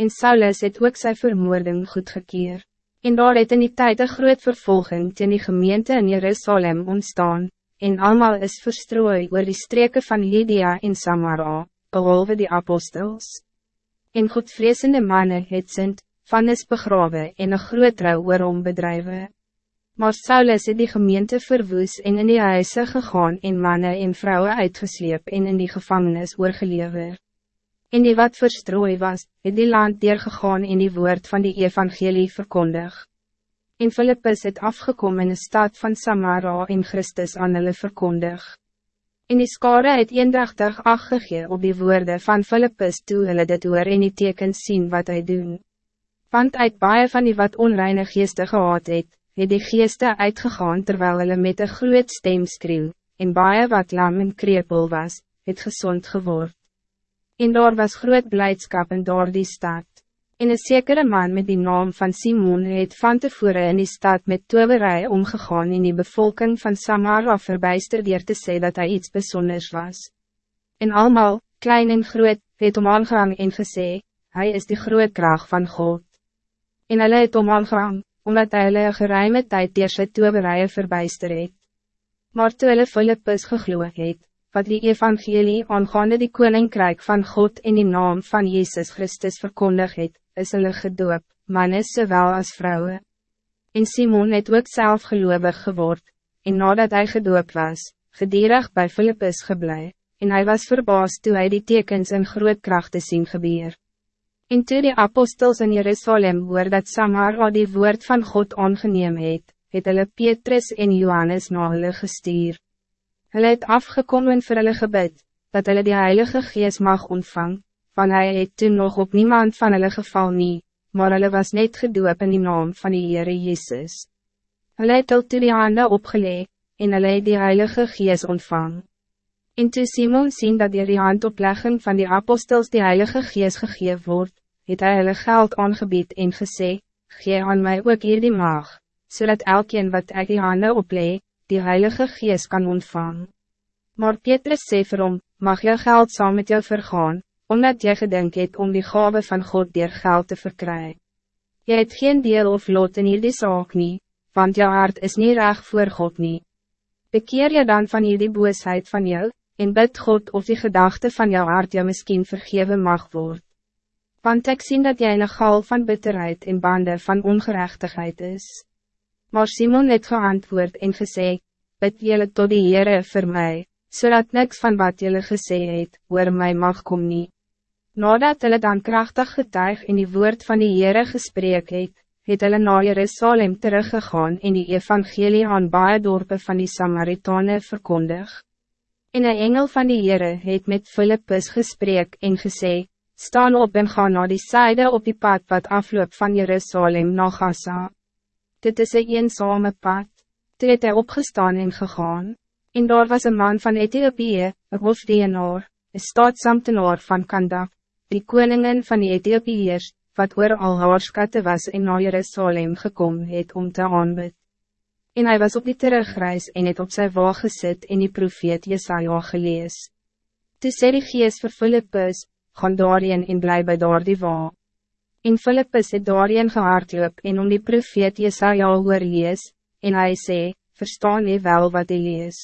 En Saulus het ook sy vermoording goedgekeer. En daar het in die tijd een groot vervolging teen die gemeente in Jerusalem ontstaan, en allemaal is verstrooi oor die streken van Lydia en Samara, behalve die apostels. En goedvreesende mannen het Sint, van is begrawe en een groot trouw oor hom bedrijven. Maar Saulus het die gemeente verwoes en in die huise gegaan en mannen en vrouwen uitgesleep en in die gevangenis oorgelever. En die wat verstrooi was, het die land deurgegaan en die woord van die evangelie verkondig. En Philippus het afgekomen in de stad van Samara en Christus aan hulle verkondig. En die skare het eendrachtig aggegee op die woorden van Philippus toe hulle dit oor en die tekens zien wat hij doen. Want uit baie van die wat onreine geeste gehad het, het die geeste uitgegaan terwijl hulle met een groot stem skreeuw, en baie wat lam en krepel was, het gezond geword. En daar was groot blijdschap in door die stad. En een zekere man met die naam van Simon het van tevoren in die stad met toverij omgegaan in die bevolking van Samara verbijster dier te sê dat hij iets bijzonders was. En allemaal, klein en groot, het om aangehang en gesê, hij is de groot kracht van God. En hulle het om aangehang, omdat hy hulle een geruime tyd dier sy toberije verbijster het. Maar toe hulle Philippus gegloe het, wat die evangelie aangaande die koninkrijk van God in die naam van Jezus Christus verkondig het, is hulle gedoop, mannes zowel als vrouwen. En Simon het ook zelf geloofig geword, en nadat hij gedoop was, gedierig bij Philippus geblei, en hij was verbaasd toen hij die tekens in groot kracht te zien gebeur. En toe die apostels in Jerusalem hoor dat Samara die woord van God aangeneem het, het hulle Petrus en Johannes na hulle gestuur. Hulle het afgekomen vir hulle gebid, dat hulle die Heilige Gees mag ontvang, van hy het toen nog op niemand van hulle geval nie, maar hulle was net gedoop in die naam van die Heere Jezus. Hulle het al toe die hande opgeleg, en hulle het die Heilige Gees ontvang. En toe Simon sien dat die handoplegging van die apostels die Heilige Gees gegeven wordt, het hy hulle geld aangebied en gesê, gee aan mij ook hier die maag, zodat so elkeen wat ek die hande oplee, die Heilige Gees kan ontvang. Maar Petrus sê vir hom, mag jou geld saam met jou vergaan, omdat jy gedink het om die gave van God dier geld te verkrijgen. Jy het geen deel of lot in hierdie saak nie, want jou hart is niet reg voor God nie. Bekeer je dan van hierdie boosheid van jou, en bid God of die gedachte van jou hart jou misschien vergeven mag worden want ik zie dat jij een gal van bitterheid in banden van ongerechtigheid is. Maar Simon het geantwoord en gesê, bid jylle tot die Heere vir my, zodat niks van wat jylle gesê het, oor my mag kom nie. Nadat hulle dan krachtig getuig in die woord van die Heere gesprek het, het hulle na Jerusalem teruggegaan en die evangelie aan baie dorpe van die Samaritane verkondig. En een engel van die Heere het met Philippus gesprek en gesê, staan op en ga naar die zijde op die pad wat afloop van Jerusalem naar Gaza. Dit is een eenzame pad. Toe het hy opgestaan en gegaan. En daar was een man van Ethiopië, een hofdienaar, een staatsambtenaar van Kandak, die koningin van die Ethiopiërs, wat oor al haar skatte was en naar Jerusalem gekomen het om te aanbid. En hij was op die terugreis en het op zijn wagen gezet en die profeet Jesaja gelees. Toe sê die gees vir Philippus, gaan daarin en bly by daar die wa. En Philippus het daarin gehardloop en om die profeet Jesaja hoor lees, en hij sê, verstaan nie wel wat hy lees.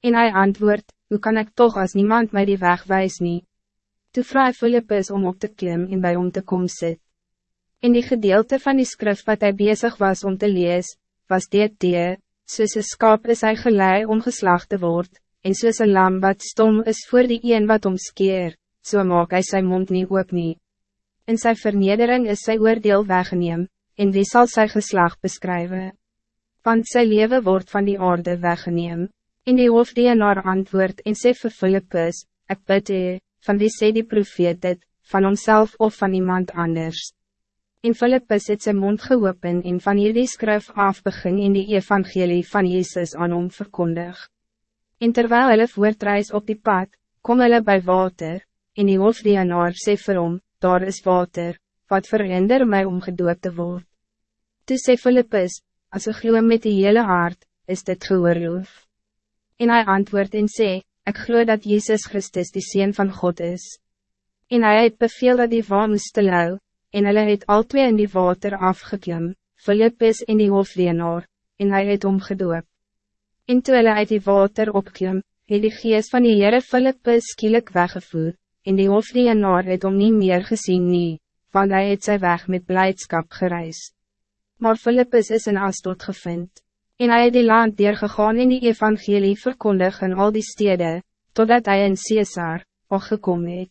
En hij antwoord, hoe kan ik toch als niemand mij die weg wijs nie? Toe vraag Philippus om op te klim en bij om te kom sit. In die gedeelte van die skrif wat hij bezig was om te lees, was dit die, soos een skap is hy gelei om geslacht te word, en soos een lam wat stom is voor die een wat omskeer, so maak hy sy mond nie ook nie. In sy vernedering is sy oordeel weggeneem, en wie zal sy geslag beskryven? Want sy leven wordt van die aarde weggeneem, en die hoofdienaar antwoord en sê vir Philippus, ek bid hy, van wie sê die profeet dit, van homself of van iemand anders. En Philippus het sy mond geopen en van hierdie skryf af begin in die evangelie van Jezus aan hom verkondig. En terwijl hulle voortreis op die pad, kom hulle by water, en die hofdienaar sê vir hom, daar is water, wat verhinder mij om gedoop te word. Toe sê Philippus, as ek glo met die hele hart, is dit geoorloof. En hij antwoord en sê, ik glo dat Jezus Christus die Seen van God is. En hij het beveel dat die waan moest lou, en hulle het al twee in die water afgeklim, Philippus en die hoofdienaar, en hij het omgedoop. En toe hulle uit die water opklim, het die geest van die Heere Philippus skielik weggevoerd, en die hoofdienaar het om niet meer gezien nie, want hij het sy weg met blijdschap gereis. Maar Philippus is in Astot gevind, en hij het die land deurgegaan in die evangelie verkondig in al die steden, totdat hij in Caesar, al gekom het.